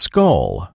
skull.